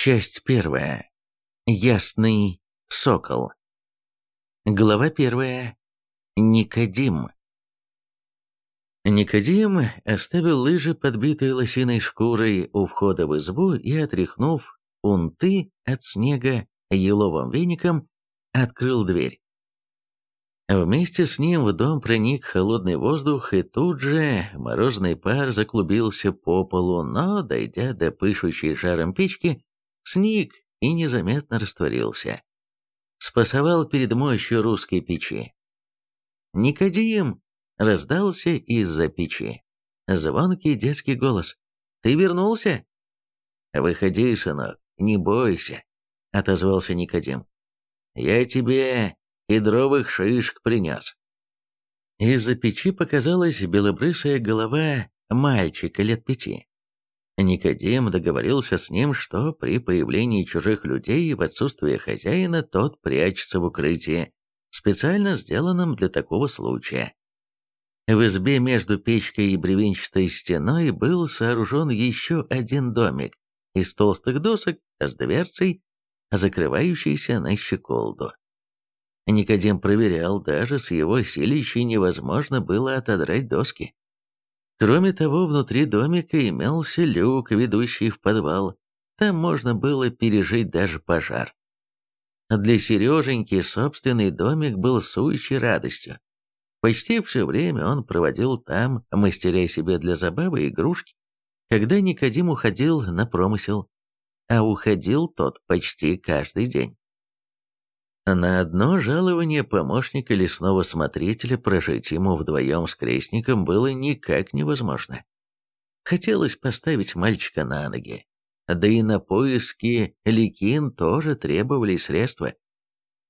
Часть первая. Ясный сокол. Глава первая. Никодим. Никодим оставил лыжи, подбитые лосиной шкурой, у входа в избу и, отряхнув унты от снега еловым веником, открыл дверь. Вместе с ним в дом проник холодный воздух, и тут же морозный пар заклубился по полу, но, дойдя до пышущей жаром печки, сник и незаметно растворился. Спасовал перед мощью русской печи. «Никодим!» — раздался из-за печи. Звонкий детский голос. «Ты вернулся?» «Выходи, сынок, не бойся», — отозвался Никодим. «Я тебе кедровых шишек принес». Из-за печи показалась белобрысая голова мальчика лет пяти. Никодим договорился с ним, что при появлении чужих людей в отсутствие хозяина тот прячется в укрытии, специально сделанном для такого случая. В избе между печкой и бревенчатой стеной был сооружен еще один домик из толстых досок с дверцей, закрывающейся на щеколду. Никодим проверял, даже с его силищей невозможно было отодрать доски. Кроме того, внутри домика имелся люк, ведущий в подвал. Там можно было пережить даже пожар. Для Сереженьки собственный домик был сущей радостью. Почти все время он проводил там, мастеря себе для забавы игрушки, когда Никодим уходил на промысел, а уходил тот почти каждый день. На одно жалование помощника лесного смотрителя прожить ему вдвоем с крестником было никак невозможно. Хотелось поставить мальчика на ноги, да и на поиски Ликин тоже требовали средства.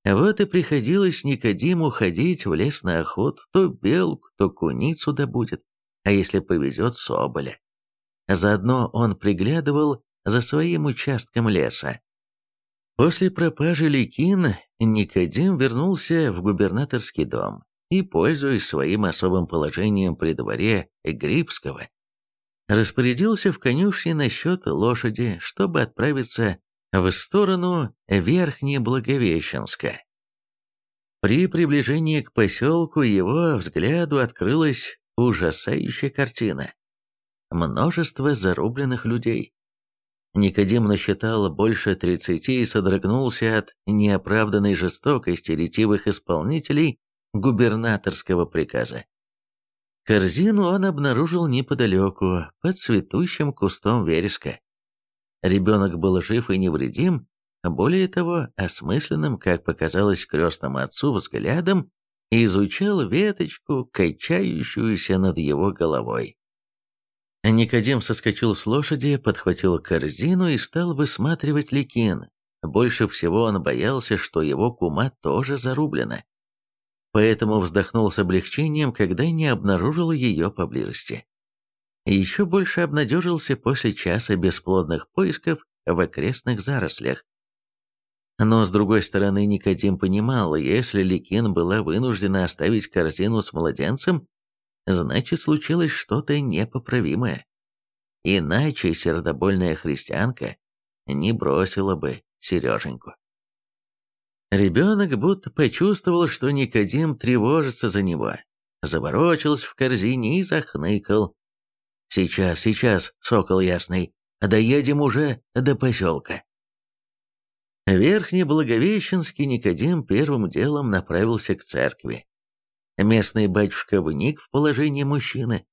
Вот и приходилось Никодиму ходить в лес на охоту, то белку, то куницу добудет, а если повезет, соболя. Заодно он приглядывал за своим участком леса, После пропажи Ликин Никодим вернулся в губернаторский дом и, пользуясь своим особым положением при дворе Грибского, распорядился в конюшне насчет лошади, чтобы отправиться в сторону Верхнеблаговещенска. При приближении к поселку его взгляду открылась ужасающая картина. Множество зарубленных людей, Никодим насчитал больше тридцати и содрогнулся от неоправданной жестокости ретивых исполнителей губернаторского приказа. Корзину он обнаружил неподалеку, под цветущим кустом вереска. Ребенок был жив и невредим, более того, осмысленным, как показалось крестному отцу, взглядом, изучал веточку, качающуюся над его головой. Никодим соскочил с лошади, подхватил корзину и стал высматривать Ликин. Больше всего он боялся, что его кума тоже зарублена. Поэтому вздохнул с облегчением, когда не обнаружил ее поблизости. Еще больше обнадежился после часа бесплодных поисков в окрестных зарослях. Но, с другой стороны, Никодим понимал, если Ликин была вынуждена оставить корзину с младенцем, значит случилось что-то непоправимое. Иначе сердобольная христианка не бросила бы Сереженьку. Ребенок будто почувствовал, что Никодим тревожится за него, заворочился в корзине и захныкал. «Сейчас, сейчас, сокол ясный, доедем уже до поселка». Верхний Благовещенский Никодим первым делом направился к церкви. Местный батюшка вник в положение мужчины,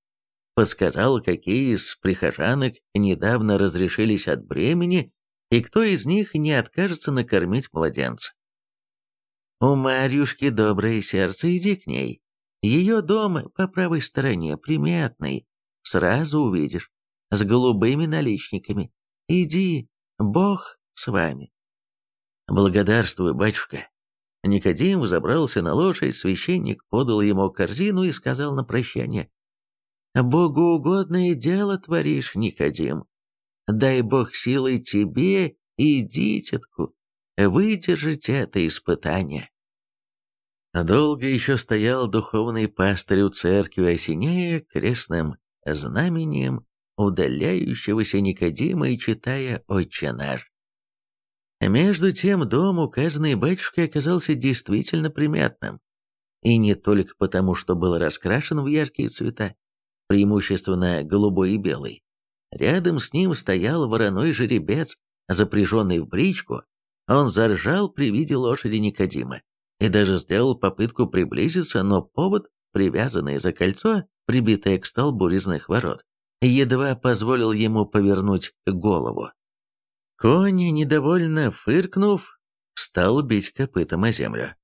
подсказал, какие из прихожанок недавно разрешились от бремени и кто из них не откажется накормить младенца. У Марьюшки доброе сердце, иди к ней. Ее дом по правой стороне, приметный, сразу увидишь, с голубыми наличниками. Иди, Бог с вами. Благодарствую, батюшка. Никодим забрался на лошадь, священник подал ему корзину и сказал на прощание. «Богоугодное дело творишь, Никодим. Дай Бог силой тебе и дитятку выдержать это испытание». Долго еще стоял духовный пастырь у церкви, осеняя крестным знамением удаляющегося Никодима и читая «Отче наш». Между тем дом, указанный батюшкой, оказался действительно приметным. И не только потому, что был раскрашен в яркие цвета, преимущественно голубой и белый. Рядом с ним стоял вороной жеребец, запряженный в бричку. Он заржал при виде лошади Никодима и даже сделал попытку приблизиться, но повод, привязанный за кольцо, прибитое к столбу резных ворот, едва позволил ему повернуть голову. Конь, недовольно фыркнув, стал бить копытом о землю.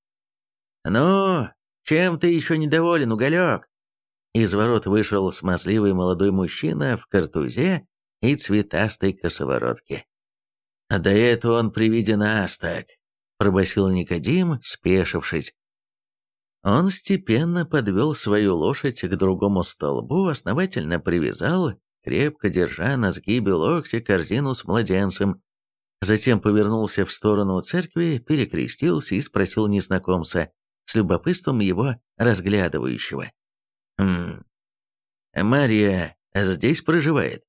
«Ну, чем ты еще недоволен, уголек?» Из ворот вышел смазливый молодой мужчина в картузе и цветастой косоворотке. «Да это он при виде нас так», — пробасил Никодим, спешившись. Он степенно подвел свою лошадь к другому столбу, основательно привязал, крепко держа на сгибе локтя корзину с младенцем. Затем повернулся в сторону церкви, перекрестился и спросил незнакомца, с любопытством его разглядывающего. «Хм... Мария здесь проживает?»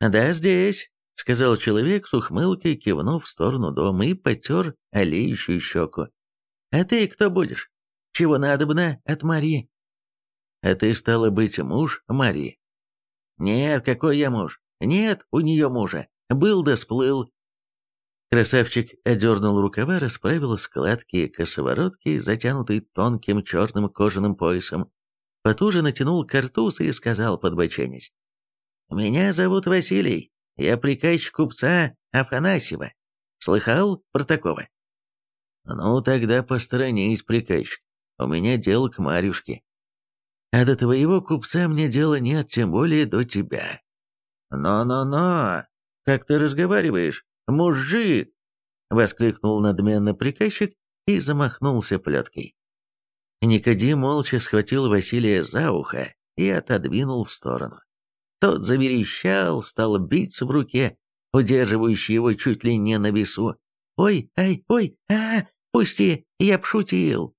«Да, здесь», — сказал человек с ухмылкой, кивнув в сторону дома и потер олеющую щеку. «А ты кто будешь? Чего надобно от Марии?» «А ты, стала быть, муж Марии?» «Нет, какой я муж? Нет у нее мужа. Был да сплыл». Красавчик одернул рукава, расправил складки косоворотки, затянутый тонким черным кожаным поясом, потуже натянул картуз и сказал, подбоченясь. «Меня зовут Василий, я приказчик купца Афанасьева. Слыхал про такого?» «Ну, тогда посторонись, приказчик, у меня дело к Марюшке. А до твоего купца мне дела нет, тем более до тебя». «Но-но-но, как ты разговариваешь, мужик!» — воскликнул надменно приказчик и замахнулся плеткой. Никодим молча схватил Василия за ухо и отодвинул в сторону. Тот заверещал, стал биться в руке, удерживающий его чуть ли не на весу. «Ой, ай, ой, а, пусти, я пшутил!»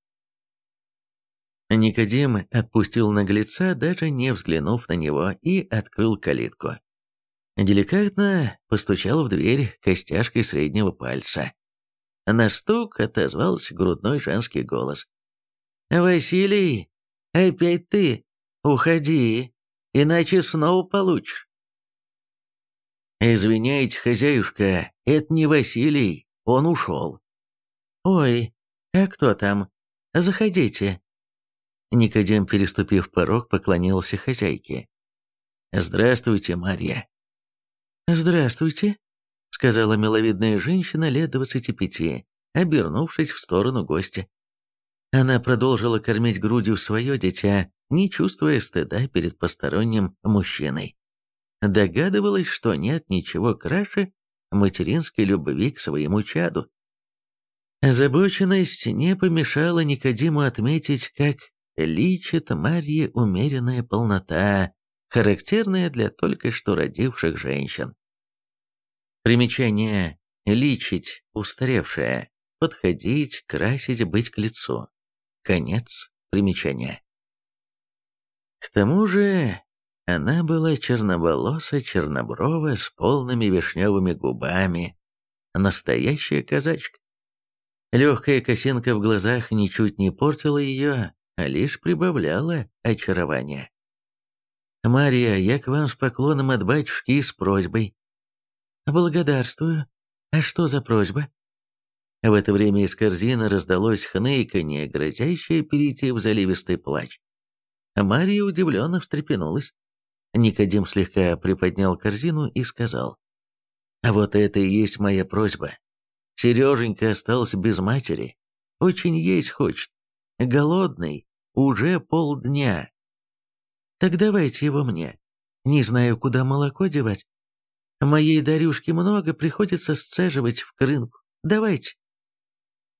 Никодим отпустил наглеца, даже не взглянув на него, и открыл калитку. Деликатно постучал в дверь костяшкой среднего пальца. На стук отозвался грудной женский голос. «Василий, опять ты? Уходи, иначе снова получишь». «Извиняйте, хозяюшка, это не Василий, он ушел». «Ой, а кто там? Заходите». Никодим, переступив порог, поклонился хозяйке. «Здравствуйте, Марья». «Здравствуйте», — сказала миловидная женщина лет двадцати пяти, обернувшись в сторону гостя. Она продолжила кормить грудью свое дитя, не чувствуя стыда перед посторонним мужчиной. Догадывалась, что нет ничего краше материнской любви к своему чаду. Озабоченность не помешала Никодиму отметить, как личит Марье умеренная полнота, характерная для только что родивших женщин. Примечание «личить» – устаревшее, подходить, красить, быть к лицу. Конец примечания. К тому же она была черноволоса, черноброва, с полными вишневыми губами. Настоящая казачка. Легкая косинка в глазах ничуть не портила ее, а лишь прибавляла очарования. «Мария, я к вам с поклоном от батюшки и с просьбой». «Благодарствую. А что за просьба?» В это время из корзины раздалось хныканье, грозящее перейти в заливистый плач. Мария удивленно встрепенулась. Никодим слегка приподнял корзину и сказал, «А вот это и есть моя просьба. Сереженька остался без матери. Очень есть хочет. Голодный. Уже полдня. Так давайте его мне. Не знаю, куда молоко девать. Моей Дарюшке много, приходится сцеживать в крынку. Давайте.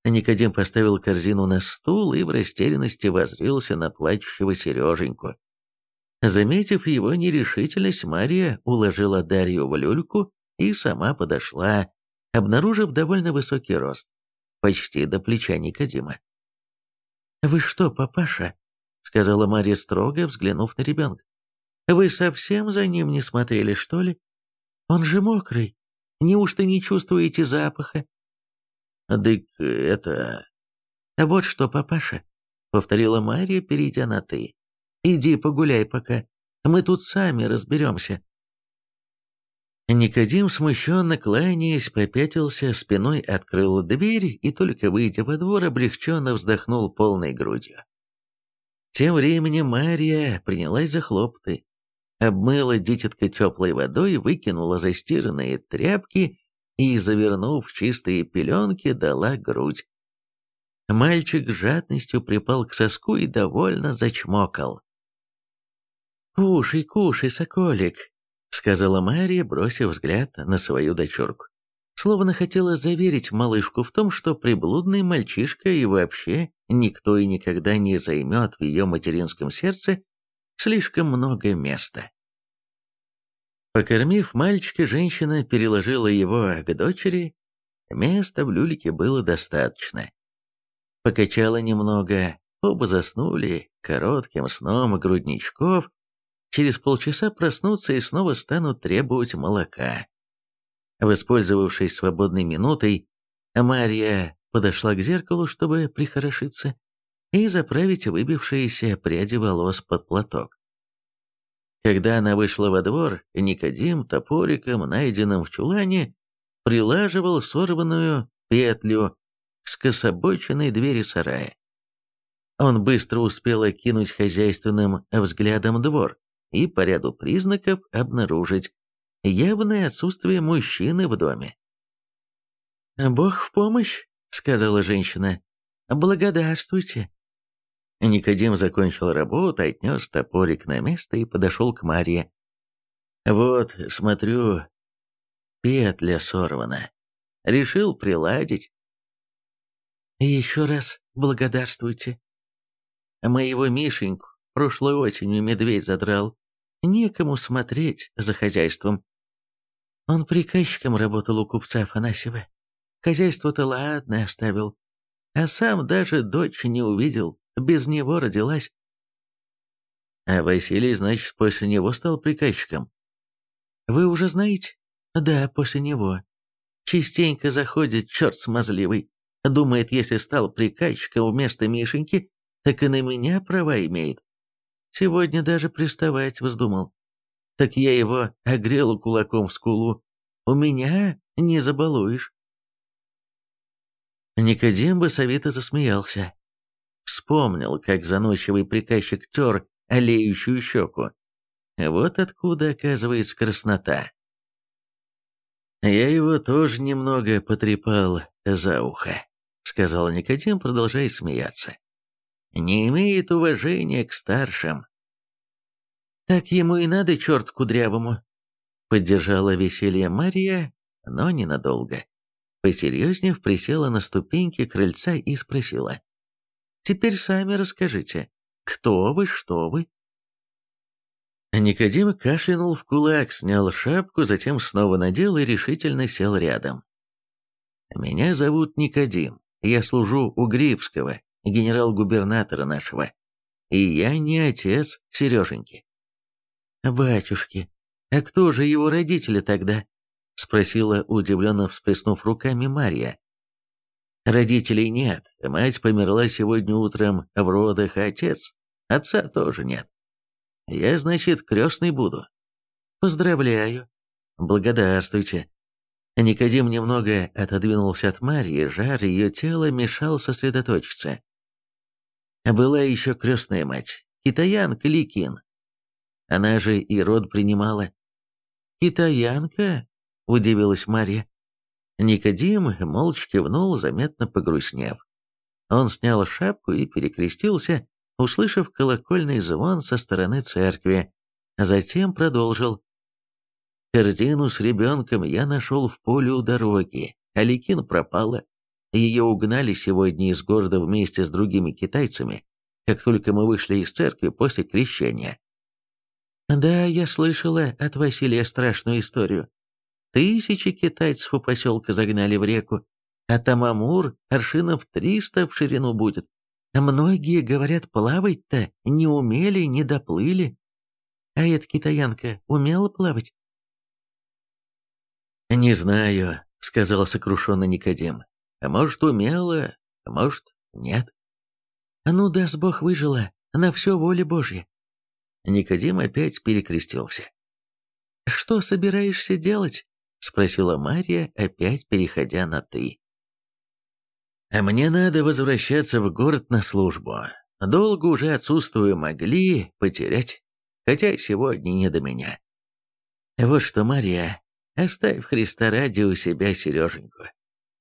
Никодим поставил корзину на стул и в растерянности возрился на плачущего Сереженьку. Заметив его нерешительность, Мария уложила Дарью в люльку и сама подошла, обнаружив довольно высокий рост, почти до плеча Никодима. «Вы что, папаша?» — сказала Мария строго, взглянув на ребенка. «Вы совсем за ним не смотрели, что ли? Он же мокрый. Неужто не чувствуете запаха? «Дык это...» «А вот что, папаша», — повторила Мария, перейдя на «ты». «Иди погуляй пока, мы тут сами разберемся». Никодим, смущенно кланяясь, попятился, спиной открыл дверь и, только выйдя во двор, облегченно вздохнул полной грудью. Тем временем Мария принялась за хлопты, обмыла дитятка теплой водой, выкинула застиранные тряпки и, завернув в чистые пеленки, дала грудь. Мальчик жадностью припал к соску и довольно зачмокал. «Кушай, кушай, соколик», — сказала Мария, бросив взгляд на свою дочурку. Словно хотела заверить малышку в том, что приблудный мальчишка и вообще никто и никогда не займет в ее материнском сердце слишком много места. Покормив мальчика, женщина переложила его к дочери. Места в люлике было достаточно. Покачала немного, оба заснули коротким сном грудничков, через полчаса проснутся и снова станут требовать молока. Воспользовавшись свободной минутой, Марья подошла к зеркалу, чтобы прихорошиться и заправить выбившиеся пряди волос под платок. Когда она вышла во двор, Никодим топориком, найденным в чулане, прилаживал сорванную петлю к скособоченной двери сарая. Он быстро успел окинуть хозяйственным взглядом двор и по ряду признаков обнаружить явное отсутствие мужчины в доме. «Бог в помощь», — сказала женщина. «Благодарствуйте». Никодим закончил работу, отнес топорик на место и подошел к Марье. «Вот, смотрю, петля сорвана. Решил приладить». «Еще раз благодарствуйте. Моего Мишеньку прошлой осенью медведь задрал. Некому смотреть за хозяйством. Он приказчиком работал у купца Афанасьева. Хозяйство-то ладно оставил, а сам даже дочь не увидел, без него родилась. А Василий, значит, после него стал приказчиком? Вы уже знаете? Да, после него. Частенько заходит черт смазливый. Думает, если стал приказчиком вместо Мишеньки, так и на меня права имеет. Сегодня даже приставать вздумал. Так я его огрел кулаком в скулу. У меня не забалуешь. Никодим бы совета засмеялся. Вспомнил, как заносчивый приказчик тер олеющую щеку. Вот откуда, оказывается, краснота. «Я его тоже немного потрепал за ухо», — сказал Никодим, продолжая смеяться не имеет уважения к старшим. «Так ему и надо, черт кудрявому!» Поддержала веселье Мария, но ненадолго. Посерьезнее присела на ступеньки крыльца и спросила. «Теперь сами расскажите, кто вы, что вы?» Никодим кашлянул в кулак, снял шапку, затем снова надел и решительно сел рядом. «Меня зовут Никодим, я служу у Грибского, генерал-губернатора нашего. И я не отец Сереженьки. «Батюшки, а кто же его родители тогда?» — спросила, удивленно всплеснув руками Марья. «Родителей нет, мать померла сегодня утром в родах, а отец, отца тоже нет. Я, значит, крестный буду. Поздравляю. Благодарствуйте». Никодим немного отодвинулся от Марьи, жар ее тела мешал сосредоточиться. Была еще крестная мать, китаянка Ликин. Она же и род принимала. «Китаянка?» — удивилась Марья. Никодим молча кивнул, заметно погрустнев. Он снял шапку и перекрестился, услышав колокольный звон со стороны церкви. Затем продолжил. «Корзину с ребенком я нашел в поле у дороги, а Ликин пропала. Ее угнали сегодня из города вместе с другими китайцами, как только мы вышли из церкви после крещения. Да, я слышала от Василия страшную историю. Тысячи китайцев у поселка загнали в реку, а там Амур аршинов триста в ширину будет. Многие, говорят, плавать-то не умели, не доплыли. А эта китаянка умела плавать? «Не знаю», — сказал сокрушенный Никодим. А может, умела, а может, нет. Ну, даст Бог выжила, на все воля Божья. Никодим опять перекрестился. «Что собираешься делать?» — спросила Мария, опять переходя на «ты». «А мне надо возвращаться в город на службу. Долго уже отсутствую, могли потерять, хотя сегодня не до меня. Вот что, Мария, оставь Христа ради у себя Сереженьку,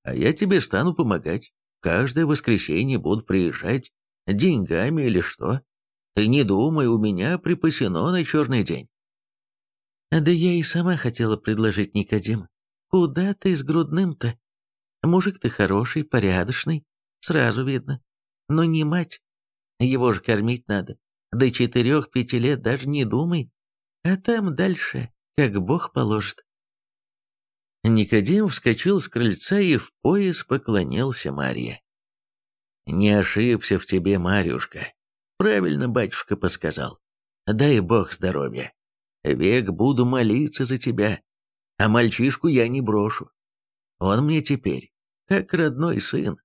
а я тебе стану помогать. Каждое воскресенье буду приезжать деньгами или что. Ты не думай, у меня припасено на черный день. Да я и сама хотела предложить Никодим. Куда ты с грудным-то? Мужик ты хороший, порядочный, сразу видно. Но не мать. Его же кормить надо. До четырех-пяти лет даже не думай. А там дальше, как Бог положит. Никодим вскочил с крыльца и в пояс поклонился Марье. «Не ошибся в тебе, Марюшка. Правильно батюшка подсказал. Дай Бог здоровья. Век буду молиться за тебя, а мальчишку я не брошу. Он мне теперь, как родной сын.